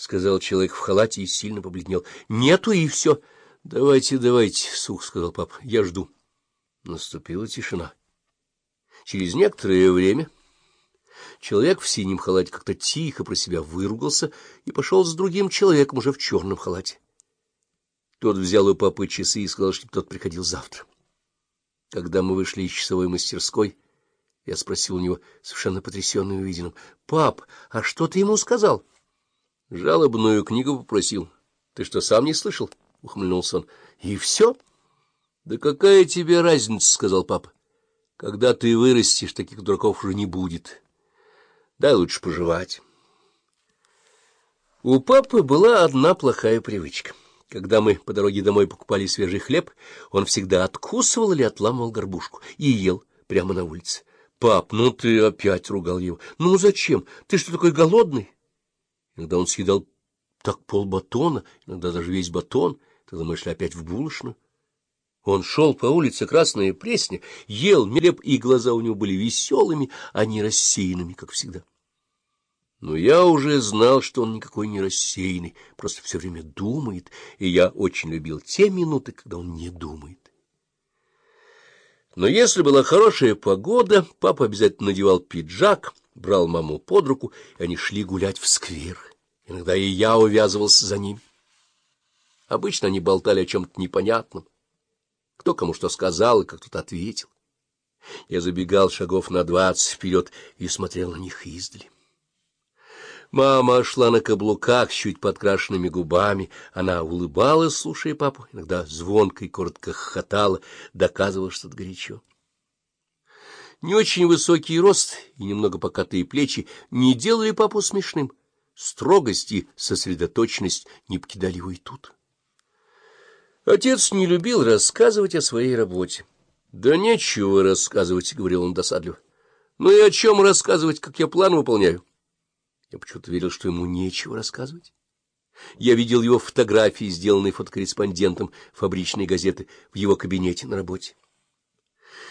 сказал человек в халате и сильно побледнел. — Нету, и все. — Давайте, давайте, — сух сказал папа, — я жду. Наступила тишина. Через некоторое время человек в синем халате как-то тихо про себя выругался и пошел с другим человеком уже в черном халате. Тот взял у папы часы и сказал, чтобы тот приходил завтра. Когда мы вышли из часовой мастерской, я спросил у него, совершенно потрясенный увиденным, — Пап, а что ты ему сказал? — Жалобную книгу попросил. — Ты что, сам не слышал? — ухмыльнулся он. — И все? — Да какая тебе разница, — сказал папа. — Когда ты вырастешь, таких дураков уже не будет. Дай лучше пожевать. У папы была одна плохая привычка. Когда мы по дороге домой покупали свежий хлеб, он всегда откусывал или отламывал горбушку и ел прямо на улице. — Пап, ну ты опять ругал его. — Ну зачем? Ты что, такой голодный? Иногда он съедал так полбатона, иногда даже весь батон. Тогда мы шли опять в булочную. Он шел по улице Красная Пресня, ел мелеп, и глаза у него были веселыми, а не рассеянными, как всегда. Но я уже знал, что он никакой не рассеянный, просто все время думает, и я очень любил те минуты, когда он не думает. Но если была хорошая погода, папа обязательно надевал пиджак, брал маму под руку, и они шли гулять в сквер. Иногда и я увязывался за ним. Обычно они болтали о чем-то непонятном. Кто кому что сказал и как кто-то ответил. Я забегал шагов на двадцать вперед и смотрел на них издали. Мама шла на каблуках с чуть подкрашенными губами. Она улыбалась, слушая папу, иногда звонко и коротко хохотала, доказывала что-то горячо. Не очень высокий рост и немного покатые плечи не делали папу смешным. Строгость и сосредоточенность не покидали его и тут. Отец не любил рассказывать о своей работе. — Да нечего рассказывать, — говорил он досадливо. — Ну и о чем рассказывать, как я план выполняю? Я почему-то верил, что ему нечего рассказывать. Я видел его фотографии, сделанные фотокорреспондентом фабричной газеты в его кабинете на работе.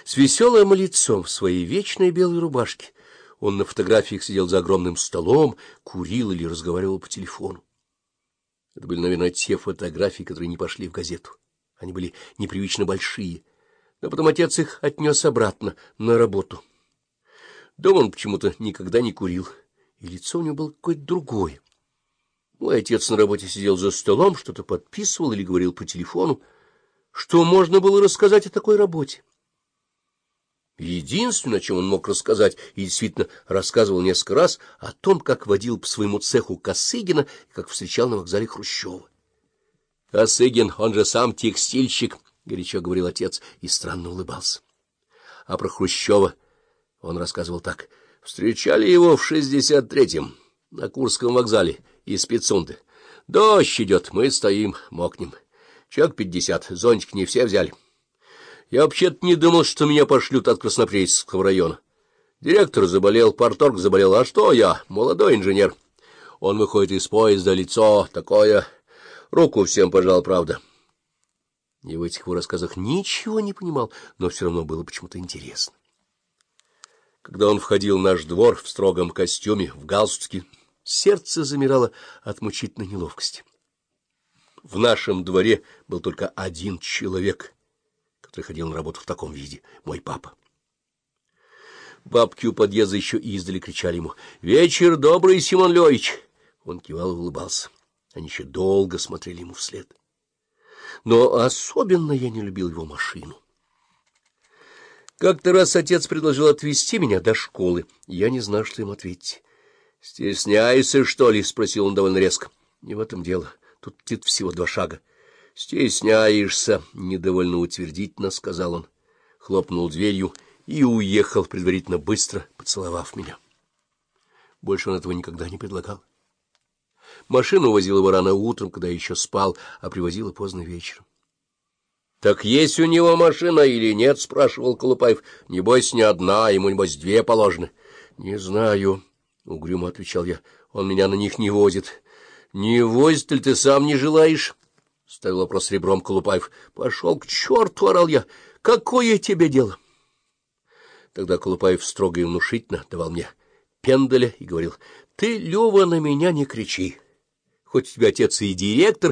С веселым лицом в своей вечной белой рубашке он на фотографиях сидел за огромным столом, курил или разговаривал по телефону. Это были, наверное, те фотографии, которые не пошли в газету. Они были непривычно большие, но потом отец их отнес обратно на работу. Дома он почему-то никогда не курил и лицо у него было какое-то другое. Мой отец на работе сидел за столом, что-то подписывал или говорил по телефону. Что можно было рассказать о такой работе? Единственное, о чем он мог рассказать, и действительно рассказывал несколько раз, о том, как водил по своему цеху Косыгина и как встречал на вокзале Хрущева. — Косыгин, он же сам текстильщик, — горячо говорил отец и странно улыбался. А про Хрущева он рассказывал так — Встречали его в шестьдесят третьем на Курском вокзале из Пицунды. Дождь идет, мы стоим, мокнем. Человек пятьдесят, зонтик не все взяли. Я вообще-то не думал, что меня пошлют от Краснопресненского района. Директор заболел, парторг заболел, а что я, молодой инженер. Он выходит из поезда, лицо такое... Руку всем пожал, правда. И в этих его рассказах ничего не понимал, но все равно было почему-то интересно. Когда он входил в наш двор в строгом костюме, в галстуке, сердце замирало от мучительной неловкости. В нашем дворе был только один человек, который ходил на работу в таком виде — мой папа. Бабки у подъезда еще издали кричали ему «Вечер добрый, Симон Львович!» Он кивал и улыбался. Они еще долго смотрели ему вслед. Но особенно я не любил его машину. Как-то раз отец предложил отвезти меня до школы. Я не знал, что им ответить. — Стесняйся, что ли? — спросил он довольно резко. — Не в этом дело. Тут птит всего два шага. — Стесняешься, — недовольно утвердительно сказал он. Хлопнул дверью и уехал, предварительно быстро поцеловав меня. Больше он этого никогда не предлагал. Машину возил его рано утром, когда еще спал, а привозила поздно вечером. — Так есть у него машина или нет? — спрашивал Колупаев. — Небось, не одна, ему, небось, две положены. — Не знаю, — угрюмо отвечал я. — Он меня на них не возит. — Не возит ли ты сам не желаешь? — ставил вопрос ребром Колупаев. — Пошел к черту, — орал я. — Какое тебе дело? Тогда Колупаев строго и внушительно давал мне пендаля и говорил. — Ты, Лева, на меня не кричи. хоть у тебя отец и директор,